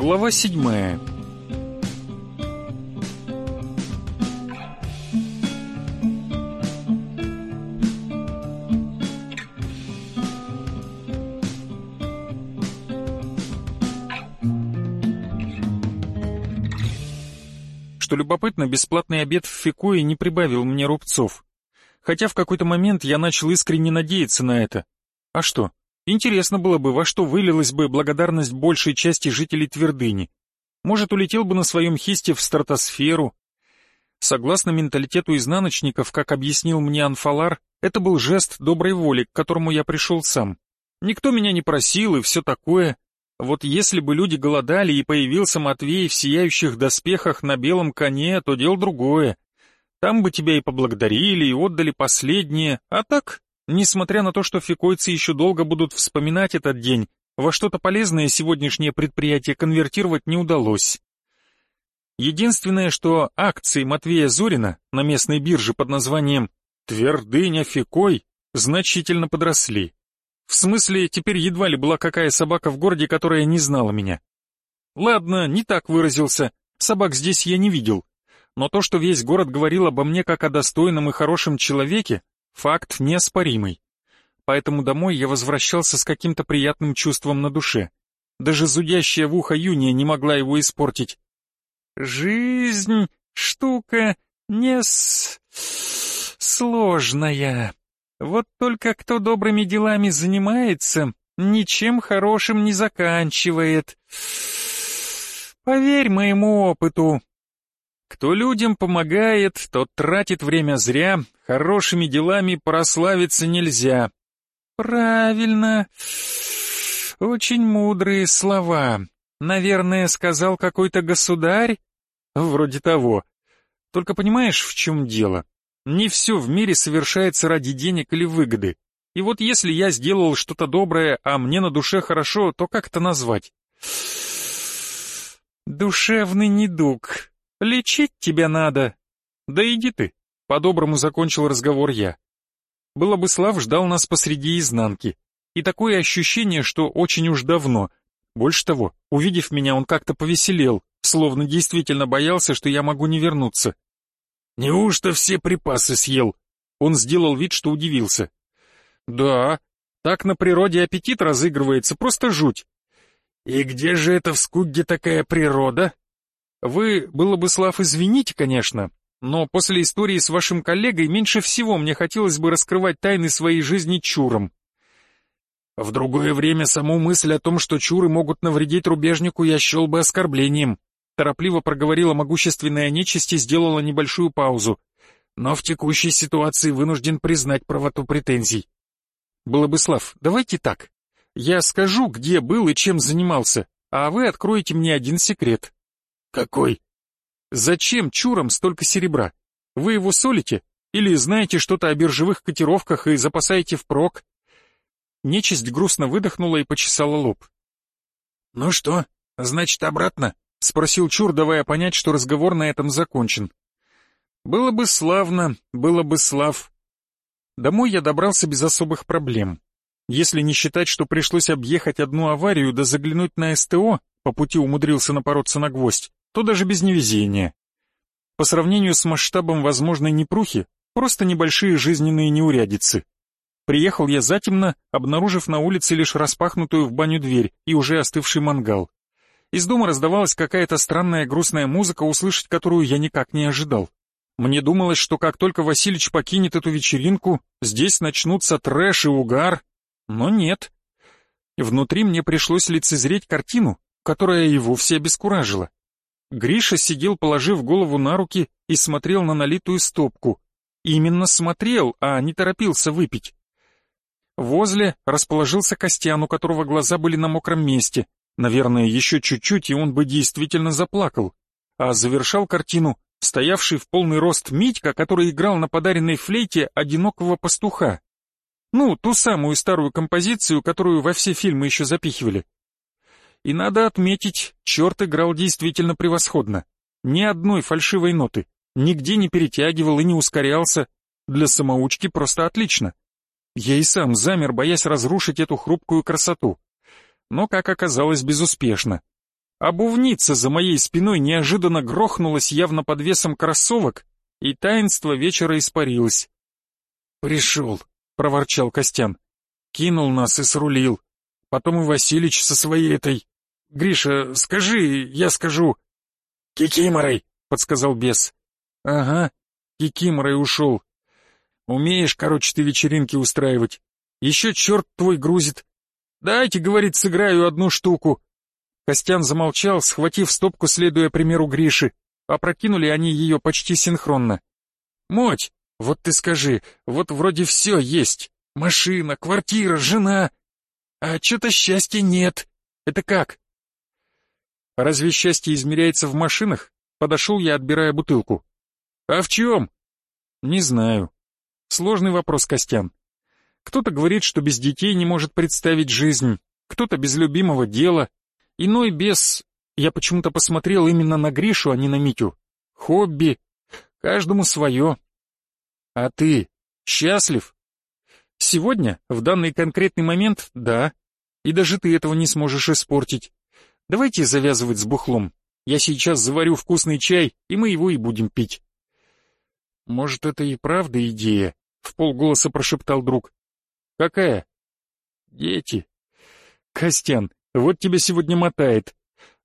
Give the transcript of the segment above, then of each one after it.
Глава седьмая Что любопытно, бесплатный обед в Фикуе не прибавил мне рубцов. Хотя в какой-то момент я начал искренне надеяться на это. А что? Интересно было бы, во что вылилась бы благодарность большей части жителей Твердыни. Может, улетел бы на своем хисте в стратосферу. Согласно менталитету изнаночников, как объяснил мне Анфалар, это был жест доброй воли, к которому я пришел сам. Никто меня не просил и все такое. Вот если бы люди голодали и появился Матвей в сияющих доспехах на белом коне, то дело другое. Там бы тебя и поблагодарили, и отдали последнее, а так Несмотря на то, что фикойцы еще долго будут вспоминать этот день, во что-то полезное сегодняшнее предприятие конвертировать не удалось. Единственное, что акции Матвея Зорина на местной бирже под названием «Твердыня Фикой» значительно подросли. В смысле, теперь едва ли была какая собака в городе, которая не знала меня. Ладно, не так выразился, собак здесь я не видел. Но то, что весь город говорил обо мне как о достойном и хорошем человеке, Факт неоспоримый. Поэтому домой я возвращался с каким-то приятным чувством на душе. Даже зудящая в ухо Юния не могла его испортить. «Жизнь — штука не с... сложная. Вот только кто добрыми делами занимается, ничем хорошим не заканчивает. Поверь моему опыту, кто людям помогает, тот тратит время зря, хорошими делами прославиться нельзя. Правильно. Очень мудрые слова. Наверное, сказал какой-то государь? Вроде того. Только понимаешь, в чем дело? Не все в мире совершается ради денег или выгоды. И вот если я сделал что-то доброе, а мне на душе хорошо, то как это назвать? Душевный недуг. Лечить тебя надо. Да иди ты. По-доброму закончил разговор я. Было бы Слав ждал нас посреди изнанки. И такое ощущение, что очень уж давно. Больше того, увидев меня, он как-то повеселел, словно действительно боялся, что я могу не вернуться. «Неужто все припасы съел?» Он сделал вид, что удивился. «Да, так на природе аппетит разыгрывается, просто жуть». «И где же это в Скугге такая природа?» Вы, было бы, Слав, извините, конечно, но после истории с вашим коллегой меньше всего мне хотелось бы раскрывать тайны своей жизни чурам. В другое время саму мысль о том, что чуры могут навредить рубежнику, я счел бы оскорблением. Торопливо проговорила могущественная нечисть и сделала небольшую паузу. Но в текущей ситуации вынужден признать правоту претензий. Было бы, Слав, давайте так. Я скажу, где был и чем занимался, а вы откроете мне один секрет. «Какой?» «Зачем чурам столько серебра? Вы его солите? Или знаете что-то о биржевых котировках и запасаете впрок?» Нечисть грустно выдохнула и почесала лоб. «Ну что, значит, обратно?» — спросил Чур, давая понять, что разговор на этом закончен. «Было бы славно, было бы слав». Домой я добрался без особых проблем. Если не считать, что пришлось объехать одну аварию да заглянуть на СТО, по пути умудрился напороться на гвоздь, то даже без невезения. По сравнению с масштабом возможной непрухи, просто небольшие жизненные неурядицы. Приехал я затемно, обнаружив на улице лишь распахнутую в баню дверь и уже остывший мангал. Из дома раздавалась какая-то странная грустная музыка, услышать которую я никак не ожидал. Мне думалось, что как только Василич покинет эту вечеринку, здесь начнутся трэш и угар, но нет. Внутри мне пришлось лицезреть картину, которая и вовсе обескуражила. Гриша сидел, положив голову на руки и смотрел на налитую стопку. Именно смотрел, а не торопился выпить. Возле расположился Костян, у которого глаза были на мокром месте. Наверное, еще чуть-чуть, и он бы действительно заплакал. А завершал картину стоявший в полный рост Митька, который играл на подаренной флейте одинокого пастуха. Ну, ту самую старую композицию, которую во все фильмы еще запихивали. И надо отметить, черт играл действительно превосходно. Ни одной фальшивой ноты, нигде не перетягивал и не ускорялся. Для самоучки просто отлично. Я и сам замер, боясь разрушить эту хрупкую красоту. Но, как оказалось, безуспешно. Обувница за моей спиной неожиданно грохнулась явно под весом кроссовок, и таинство вечера испарилось. «Пришел», — проворчал Костян. «Кинул нас и срулил. Потом и Василич со своей этой... Гриша, скажи, я скажу...» «Кикиморой», — подсказал бес. «Ага, кикиморой ушел. Умеешь, короче, ты вечеринки устраивать. Еще черт твой грузит. Дайте, говорит, сыграю одну штуку. Костян замолчал, схватив стопку, следуя примеру Гриши. Опрокинули они ее почти синхронно. «Моть, вот ты скажи, вот вроде все есть. Машина, квартира, жена. А что-то счастья нет. Это как?» «Разве счастье измеряется в машинах?» Подошел я, отбирая бутылку. «А в чем?» «Не знаю. Сложный вопрос, Костян. Кто-то говорит, что без детей не может представить жизнь, кто-то без любимого дела, иной без... Я почему-то посмотрел именно на Гришу, а не на Митю. Хобби. Каждому свое. А ты счастлив? Сегодня, в данный конкретный момент, да. И даже ты этого не сможешь испортить. Давайте завязывать с бухлом. Я сейчас заварю вкусный чай, и мы его и будем пить. Может, это и правда идея? — в полголоса прошептал друг. «Какая?» «Дети». «Костян, вот тебя сегодня мотает.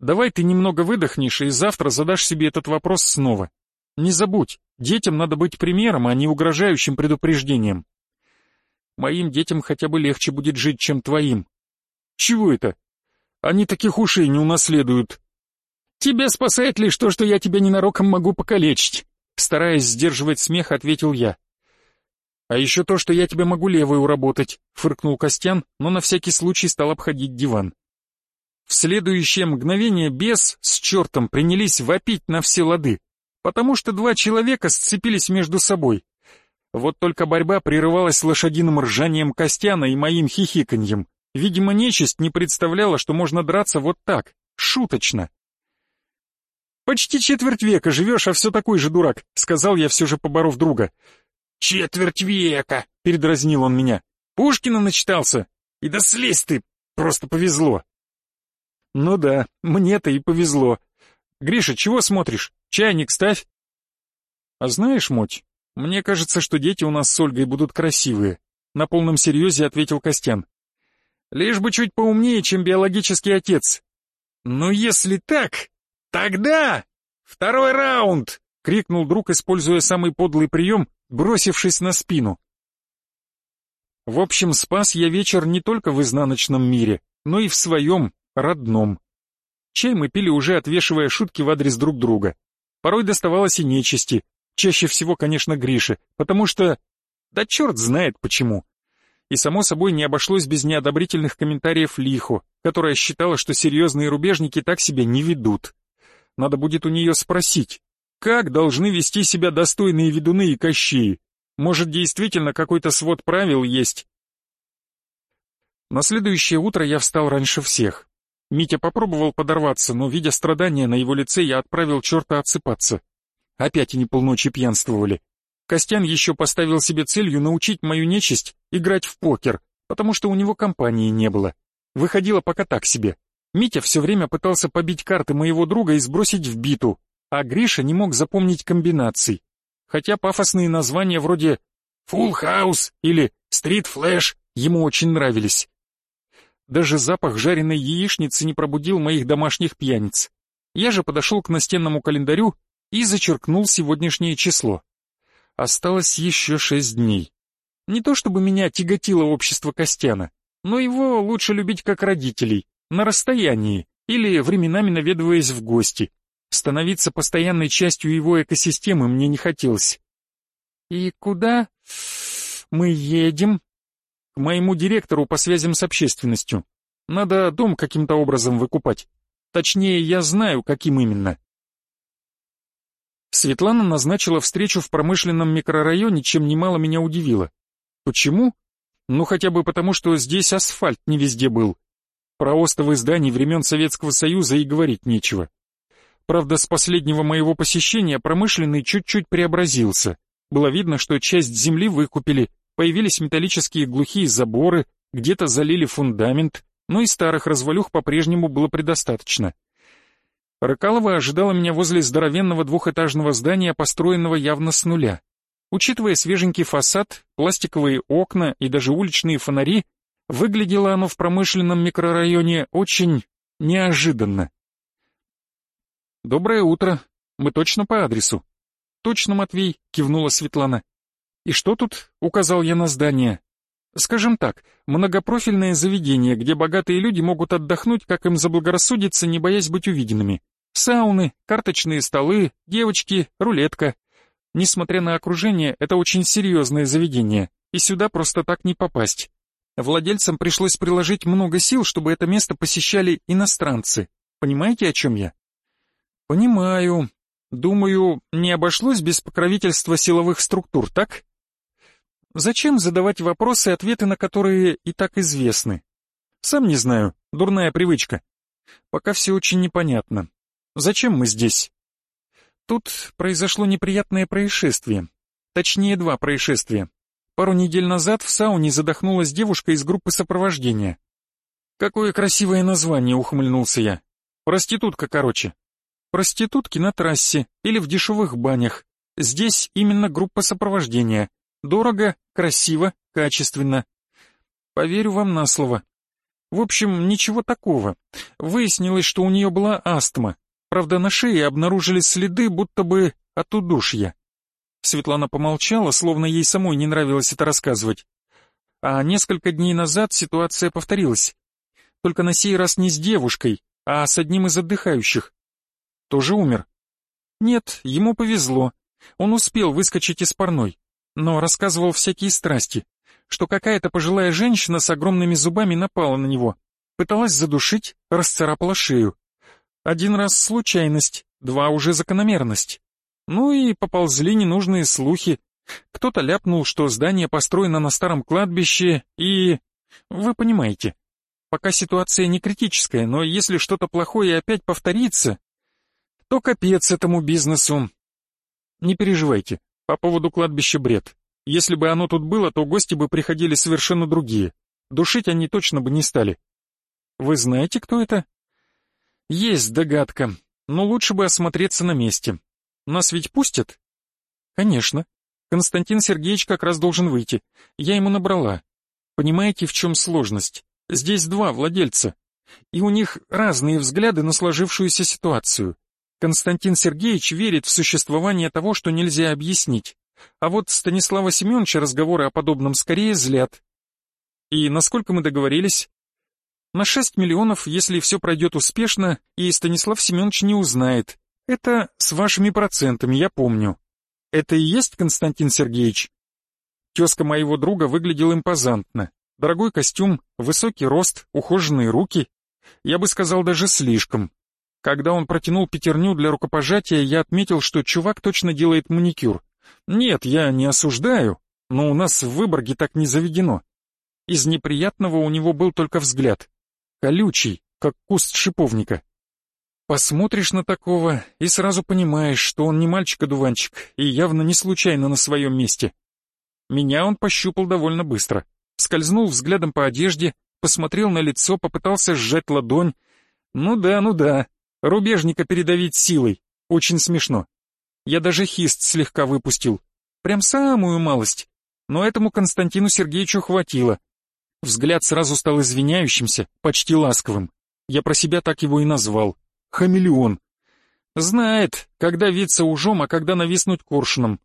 Давай ты немного выдохнешь и завтра задашь себе этот вопрос снова. Не забудь, детям надо быть примером, а не угрожающим предупреждением. Моим детям хотя бы легче будет жить, чем твоим. Чего это? Они таких ушей не унаследуют. Тебя спасает лишь то, что я тебя ненароком могу покалечить. Стараясь сдерживать смех, ответил я. «А еще то, что я тебе могу левую уработать», — фыркнул Костян, но на всякий случай стал обходить диван. В следующее мгновение бес с чертом принялись вопить на все лады, потому что два человека сцепились между собой. Вот только борьба прерывалась лошадиным ржанием Костяна и моим хихиканьем. Видимо, нечисть не представляла, что можно драться вот так, шуточно. «Почти четверть века живешь, а все такой же дурак», — сказал я, все же поборов друга. «Четверть века!» — передразнил он меня. «Пушкина начитался. И да слезь ты! Просто повезло!» «Ну да, мне-то и повезло. Гриша, чего смотришь? Чайник ставь!» «А знаешь, Моть, мне кажется, что дети у нас с Ольгой будут красивые», — на полном серьезе ответил Костян. «Лишь бы чуть поумнее, чем биологический отец». «Ну если так, тогда...» «Второй раунд!» — крикнул друг, используя самый подлый прием, бросившись на спину. В общем, спас я вечер не только в изнаночном мире, но и в своем, родном. Чай мы пили уже отвешивая шутки в адрес друг друга. Порой доставалось и нечисти, чаще всего, конечно, Грише, потому что... Да черт знает почему. И само собой не обошлось без неодобрительных комментариев Лихо, которая считала, что серьезные рубежники так себя не ведут. Надо будет у нее спросить, как должны вести себя достойные ведуны и кощеи? Может, действительно какой-то свод правил есть? На следующее утро я встал раньше всех. Митя попробовал подорваться, но, видя страдания на его лице, я отправил черта отсыпаться. Опять они полночи пьянствовали. Костян еще поставил себе целью научить мою нечисть играть в покер, потому что у него компании не было. Выходило пока так себе. Митя все время пытался побить карты моего друга и сбросить в биту, а Гриша не мог запомнить комбинаций, хотя пафосные названия вроде «Full House» или «Street Flash» ему очень нравились. Даже запах жареной яичницы не пробудил моих домашних пьяниц. Я же подошел к настенному календарю и зачеркнул сегодняшнее число. Осталось еще шесть дней. Не то чтобы меня тяготило общество Костяна, но его лучше любить как родителей, на расстоянии или временами наведываясь в гости. Становиться постоянной частью его экосистемы мне не хотелось. «И куда мы едем?» «К моему директору по связям с общественностью. Надо дом каким-то образом выкупать. Точнее, я знаю, каким именно». Светлана назначила встречу в промышленном микрорайоне, чем немало меня удивило. Почему? Ну хотя бы потому, что здесь асфальт не везде был. Про остовы зданий времен Советского Союза и говорить нечего. Правда, с последнего моего посещения промышленный чуть-чуть преобразился. Было видно, что часть земли выкупили, появились металлические глухие заборы, где-то залили фундамент, но и старых развалюх по-прежнему было предостаточно. Рыкалова ожидала меня возле здоровенного двухэтажного здания, построенного явно с нуля. Учитывая свеженький фасад, пластиковые окна и даже уличные фонари, выглядело оно в промышленном микрорайоне очень неожиданно. «Доброе утро. Мы точно по адресу?» «Точно, Матвей», — кивнула Светлана. «И что тут?» — указал я на здание. «Скажем так, многопрофильное заведение, где богатые люди могут отдохнуть, как им заблагорассудится, не боясь быть увиденными. Сауны, карточные столы, девочки, рулетка. Несмотря на окружение, это очень серьезное заведение, и сюда просто так не попасть. Владельцам пришлось приложить много сил, чтобы это место посещали иностранцы. Понимаете, о чем я? Понимаю. Думаю, не обошлось без покровительства силовых структур, так? Зачем задавать вопросы, ответы на которые и так известны? Сам не знаю, дурная привычка. Пока все очень непонятно. Зачем мы здесь? Тут произошло неприятное происшествие. Точнее, два происшествия. Пару недель назад в сауне задохнулась девушка из группы сопровождения. «Какое красивое название!» — ухмыльнулся я. «Проститутка, короче. Проститутки на трассе или в дешевых банях. Здесь именно группа сопровождения. Дорого, красиво, качественно. Поверю вам на слово. В общем, ничего такого. Выяснилось, что у нее была астма. Правда, на шее обнаружили следы, будто бы от удушья. Светлана помолчала, словно ей самой не нравилось это рассказывать. А несколько дней назад ситуация повторилась. Только на сей раз не с девушкой, а с одним из отдыхающих. Тоже умер. Нет, ему повезло. Он успел выскочить из парной, но рассказывал всякие страсти, что какая-то пожилая женщина с огромными зубами напала на него, пыталась задушить, расцарапала шею. Один раз случайность, два уже закономерность. Ну и поползли ненужные слухи. Кто-то ляпнул, что здание построено на старом кладбище, и... Вы понимаете. Пока ситуация не критическая, но если что-то плохое опять повторится, то капец этому бизнесу. Не переживайте, по поводу кладбища бред. Если бы оно тут было, то гости бы приходили совершенно другие. Душить они точно бы не стали. Вы знаете, кто это? Есть догадка, но лучше бы осмотреться на месте. Нас ведь пустят? Конечно. Константин Сергеевич как раз должен выйти. Я ему набрала. Понимаете, в чем сложность? Здесь два владельца. И у них разные взгляды на сложившуюся ситуацию. Константин Сергеевич верит в существование того, что нельзя объяснить. А вот Станислава Семеновича разговоры о подобном скорее злят. И насколько мы договорились? На 6 миллионов, если все пройдет успешно, и Станислав Семенович не узнает. Это с вашими процентами, я помню. Это и есть Константин Сергеевич? Тезка моего друга выглядел импозантно. Дорогой костюм, высокий рост, ухоженные руки. Я бы сказал, даже слишком. Когда он протянул пятерню для рукопожатия, я отметил, что чувак точно делает маникюр. Нет, я не осуждаю, но у нас в Выборге так не заведено. Из неприятного у него был только взгляд колючий, как куст шиповника. Посмотришь на такого и сразу понимаешь, что он не мальчик-одуванчик и явно не случайно на своем месте. Меня он пощупал довольно быстро. Скользнул взглядом по одежде, посмотрел на лицо, попытался сжать ладонь. Ну да, ну да, рубежника передавить силой. Очень смешно. Я даже хист слегка выпустил. Прям самую малость. Но этому Константину Сергеевичу хватило. Взгляд сразу стал извиняющимся, почти ласковым. Я про себя так его и назвал. Хамелеон. Знает, когда виться ужом, а когда нависнуть коршуном.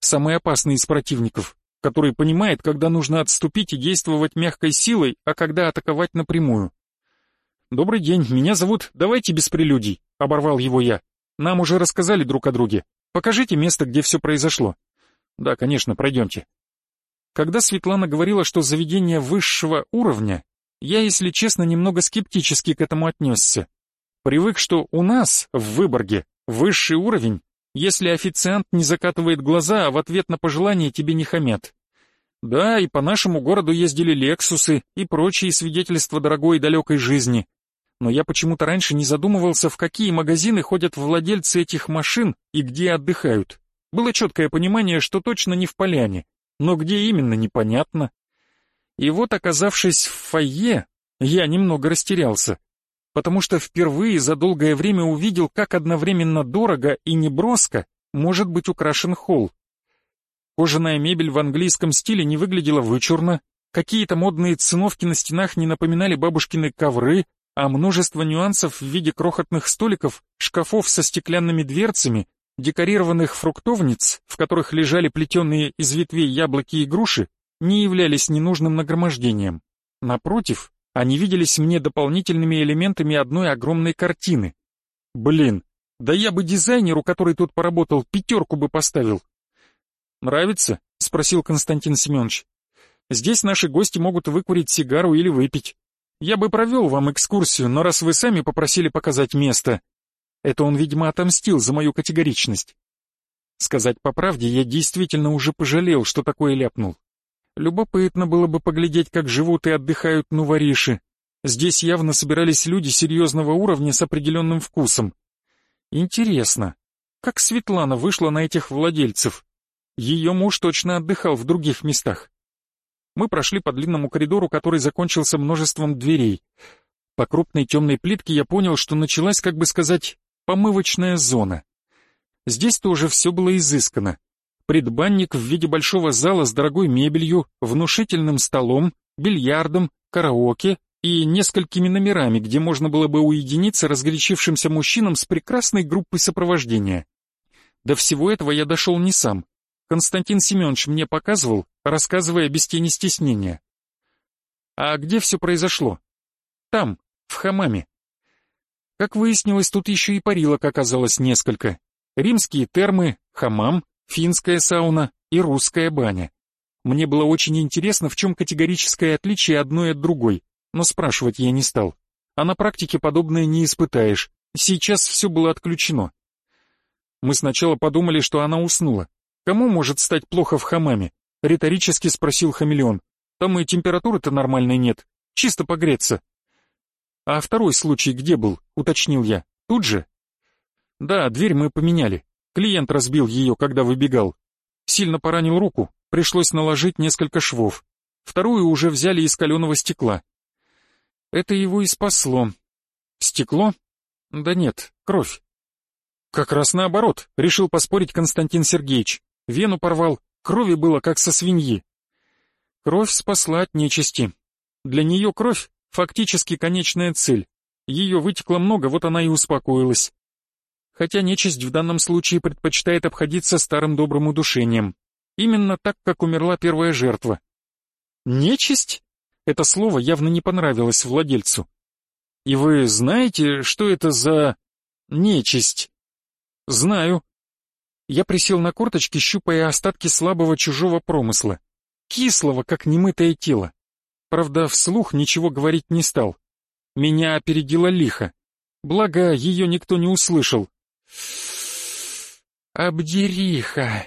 Самый опасный из противников, который понимает, когда нужно отступить и действовать мягкой силой, а когда атаковать напрямую. «Добрый день, меня зовут... Давайте без прелюдий», — оборвал его я. «Нам уже рассказали друг о друге. Покажите место, где все произошло». «Да, конечно, пройдемте». Когда Светлана говорила, что заведение высшего уровня, я, если честно, немного скептически к этому отнесся. Привык, что у нас, в Выборге, высший уровень, если официант не закатывает глаза, а в ответ на пожелание тебе не хамят. Да, и по нашему городу ездили лексусы и прочие свидетельства дорогой и далекой жизни. Но я почему-то раньше не задумывался, в какие магазины ходят владельцы этих машин и где отдыхают. Было четкое понимание, что точно не в поляне, но где именно непонятно. И вот, оказавшись в фойе, я немного растерялся. потому что впервые за долгое время увидел, как одновременно дорого и неброско может быть украшен холл. Кожаная мебель в английском стиле не выглядела вычурно, какие-то модные циновки на стенах не напоминали бабушкины ковры, а множество нюансов в виде крохотных столиков, шкафов со стеклянными дверцами, декорированных фруктовниц, в которых лежали плетеные из ветвей яблоки и груши, не являлись ненужным нагромождением. Напротив, они виделись мне дополнительными элементами одной огромной картины. Блин, да я бы дизайнеру, который тут поработал, пятерку бы поставил. «Нравится?» — спросил Константин Семенович. «Здесь наши гости могут выкурить сигару или выпить. Я бы провел вам экскурсию, но раз вы сами попросили показать место...» Это он, видимо, отомстил за мою категоричность. Сказать по правде, я действительно уже пожалел, что такое ляпнул. Любопытно было бы поглядеть, как живут и отдыхают нувориши. Здесь явно собирались люди серьезного уровня с определенным вкусом. Интересно, как Светлана вышла на этих владельцев? Ее муж точно отдыхал в других местах. Мы прошли по длинному коридору, который закончился множеством дверей. По крупной темной плитке я понял, что началась, как бы сказать, помывочная зона. Здесь тоже все было изысканно. Предбанник в виде большого зала с дорогой мебелью, внушительным столом, бильярдом, караоке и несколькими номерами, где можно было бы уединиться разгорячившимся мужчинам с прекрасной группой сопровождения. До всего этого я дошел не сам. Константин Семенович мне показывал, рассказывая без тени стеснения. А где все произошло? Там, в хамаме. Как выяснилось, тут еще и парилок оказалось несколько. Римские термы, хамам, финская сауна и русская баня. Мне было очень интересно, в чем категорическое отличие одной от другой, но спрашивать я не стал. А на практике подобное не испытаешь. Сейчас все было отключено. Мы сначала подумали, что она уснула, Кому может стать плохо в хамаме? Риторически спросил хамелеон. Там и температуры-то нормальной нет. Чисто погреться. А второй случай где был? Уточнил я. Тут же? Да, дверь мы поменяли. Клиент разбил ее, когда выбегал. Сильно поранил руку, пришлось наложить несколько швов. Вторую уже взяли из каленого стекла. Это его и спасло. Стекло? Да нет, кровь. Как раз наоборот, решил поспорить Константин Сергеевич. Вену порвал, крови было, как со свиньи. Кровь спасла от нечисти. Для нее кровь — фактически конечная цель. Ее вытекло много, вот она и успокоилась. Хотя нечисть в данном случае предпочитает обходиться старым добрым удушением. Именно так, как умерла первая жертва. Нечисть? Это слово явно не понравилось владельцу. И вы знаете, что это за... нечисть? Знаю, я присел на корточки, щупая остатки слабого чужого промысла. Кислого, как немытое тело. Правда, вслух ничего говорить не стал. Меня опередила лихо. Благо, ее никто не услышал. «Обдериха!»